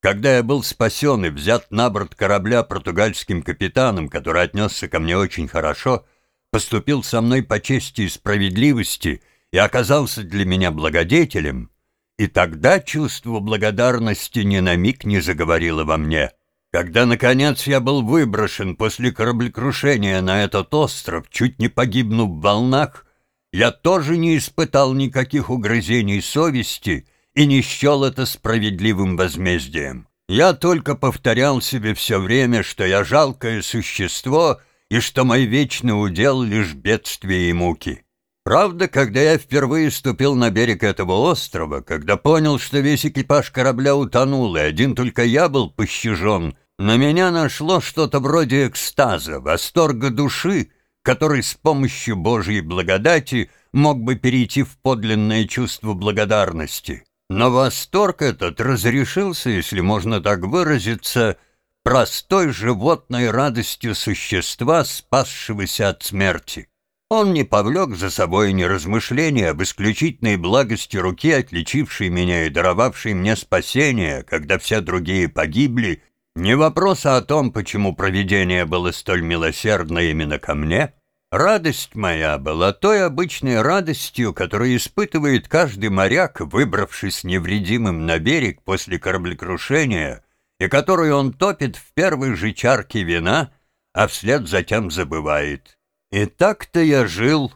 Когда я был спасен и взят на борт корабля португальским капитаном, который отнесся ко мне очень хорошо, поступил со мной по чести и справедливости и оказался для меня благодетелем, и тогда чувство благодарности ни на миг не заговорило во мне. Когда, наконец, я был выброшен после кораблекрушения на этот остров, чуть не погибнув в волнах, я тоже не испытал никаких угрызений совести и не счел это справедливым возмездием. Я только повторял себе все время, что я жалкое существо и что мой вечный удел — лишь бедствие и муки. Правда, когда я впервые ступил на берег этого острова, когда понял, что весь экипаж корабля утонул, и один только я был пощажен, на меня нашло что-то вроде экстаза, восторга души, который с помощью Божьей благодати мог бы перейти в подлинное чувство благодарности. Но восторг этот разрешился, если можно так выразиться, простой животной радостью существа, спасшегося от смерти. Он не повлек за собой ни размышления об исключительной благости руки, отличившей меня и даровавшей мне спасение, когда все другие погибли, ни вопроса о том, почему провидение было столь милосердно именно ко мне. Радость моя была той обычной радостью, которую испытывает каждый моряк, выбравшись невредимым на берег после кораблекрушения, и которую он топит в первой же чарке вина, а вслед затем забывает. И так-то я жил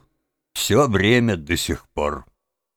все время до сих пор.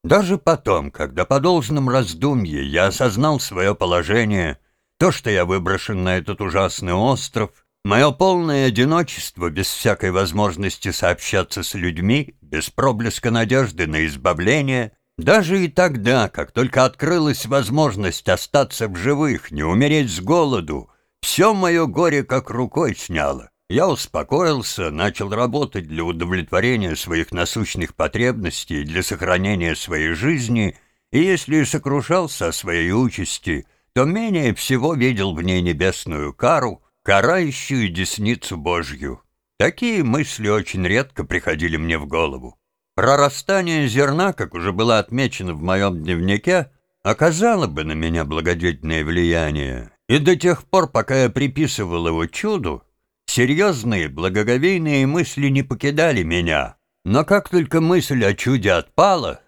Даже потом, когда по должном раздумье я осознал свое положение, то, что я выброшен на этот ужасный остров, мое полное одиночество без всякой возможности сообщаться с людьми, без проблеска надежды на избавление, даже и тогда, как только открылась возможность остаться в живых, не умереть с голоду, все мое горе как рукой сняло. Я успокоился, начал работать для удовлетворения своих насущных потребностей, для сохранения своей жизни, и если сокрушался о своей участи, то менее всего видел в ней небесную кару, карающую десницу Божью. Такие мысли очень редко приходили мне в голову. Прорастание зерна, как уже было отмечено в моем дневнике, оказало бы на меня благодетельное влияние, и до тех пор, пока я приписывал его чуду, Серьезные, благоговейные мысли не покидали меня, но как только мысль о чуде отпала,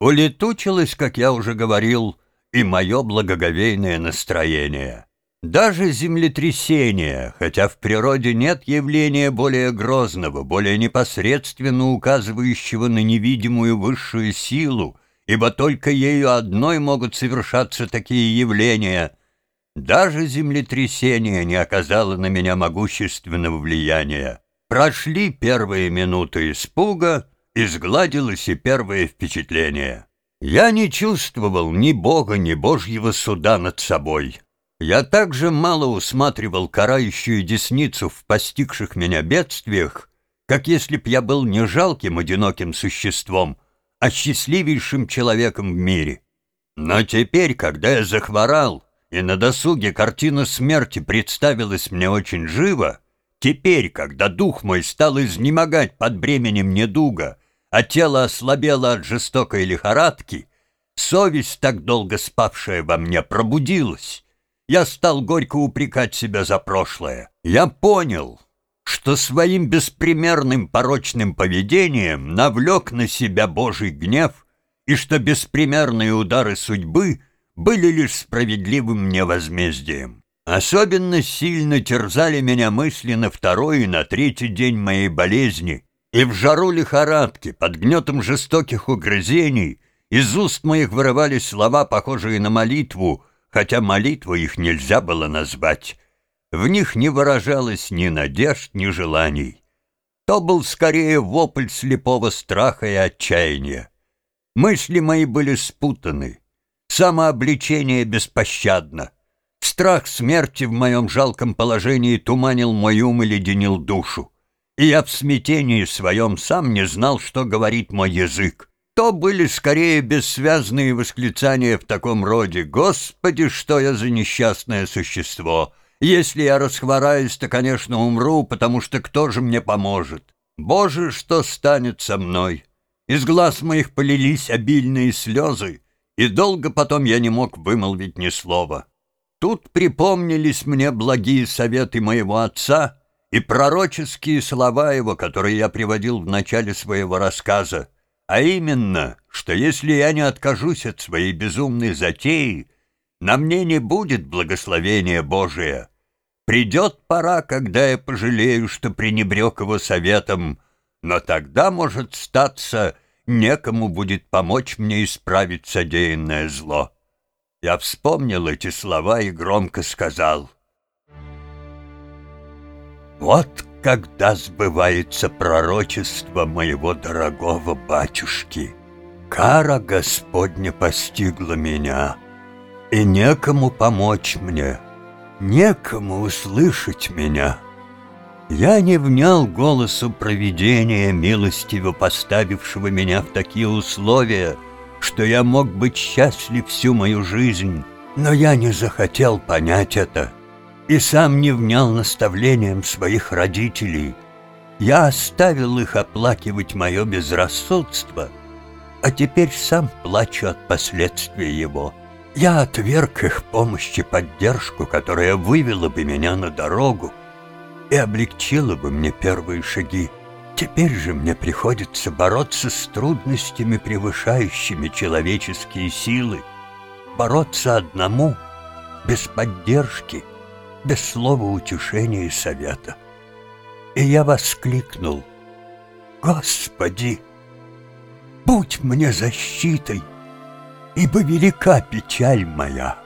улетучилось, как я уже говорил, и мое благоговейное настроение. Даже землетрясение, хотя в природе нет явления более грозного, более непосредственно указывающего на невидимую высшую силу, ибо только ею одной могут совершаться такие явления — даже землетрясение не оказало на меня могущественного влияния. Прошли первые минуты испуга, и сгладилось и первое впечатление. Я не чувствовал ни Бога, ни Божьего суда над собой. Я также мало усматривал карающую десницу в постигших меня бедствиях, как если б я был не жалким одиноким существом, а счастливейшим человеком в мире. Но теперь, когда я захворал, и на досуге картина смерти представилась мне очень живо, теперь, когда дух мой стал изнемогать под бременем недуга, а тело ослабело от жестокой лихорадки, совесть, так долго спавшая во мне, пробудилась. Я стал горько упрекать себя за прошлое. Я понял, что своим беспримерным порочным поведением навлек на себя Божий гнев и что беспримерные удары судьбы — были лишь справедливым мне возмездием. Особенно сильно терзали меня мысли на второй и на третий день моей болезни, и в жару лихорадки, под гнетом жестоких угрызений, из уст моих вырывались слова, похожие на молитву, хотя молитву их нельзя было назвать. В них не выражалось ни надежд, ни желаний. То был скорее вопль слепого страха и отчаяния. Мысли мои были спутаны, Самообличение беспощадно. Страх смерти в моем жалком положении туманил мой ум и леденил душу. И я в смятении своем сам не знал, что говорит мой язык. То были скорее бессвязные восклицания в таком роде «Господи, что я за несчастное существо!» Если я расхвораюсь, то, конечно, умру, потому что кто же мне поможет? Боже, что станет со мной? Из глаз моих полились обильные слезы, и долго потом я не мог вымолвить ни слова. Тут припомнились мне благие советы моего отца и пророческие слова его, которые я приводил в начале своего рассказа, а именно, что если я не откажусь от своей безумной затеи, на мне не будет благословения Божия. Придет пора, когда я пожалею, что пренебрег его советом, но тогда, может статься, некому будет помочь мне исправить содеянное зло. Я вспомнил эти слова и громко сказал. «Вот когда сбывается пророчество моего дорогого батюшки. Кара Господня постигла меня, и некому помочь мне, некому услышать меня». Я не внял голосу провидения, милостиво поставившего меня в такие условия, что я мог быть счастлив всю мою жизнь, но я не захотел понять это и сам не внял наставлениям своих родителей. Я оставил их оплакивать мое безрассудство, а теперь сам плачу от последствий его. Я отверг их помощь и поддержку, которая вывела бы меня на дорогу, и облегчила бы мне первые шаги. Теперь же мне приходится бороться с трудностями, превышающими человеческие силы, бороться одному, без поддержки, без слова утешения и совета. И я воскликнул, «Господи, будь мне защитой, ибо велика печаль моя».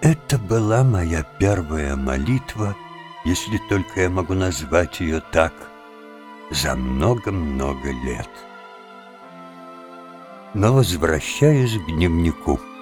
Это была моя первая молитва — если только я могу назвать ее так, за много-много лет. Но возвращаясь к дневнику —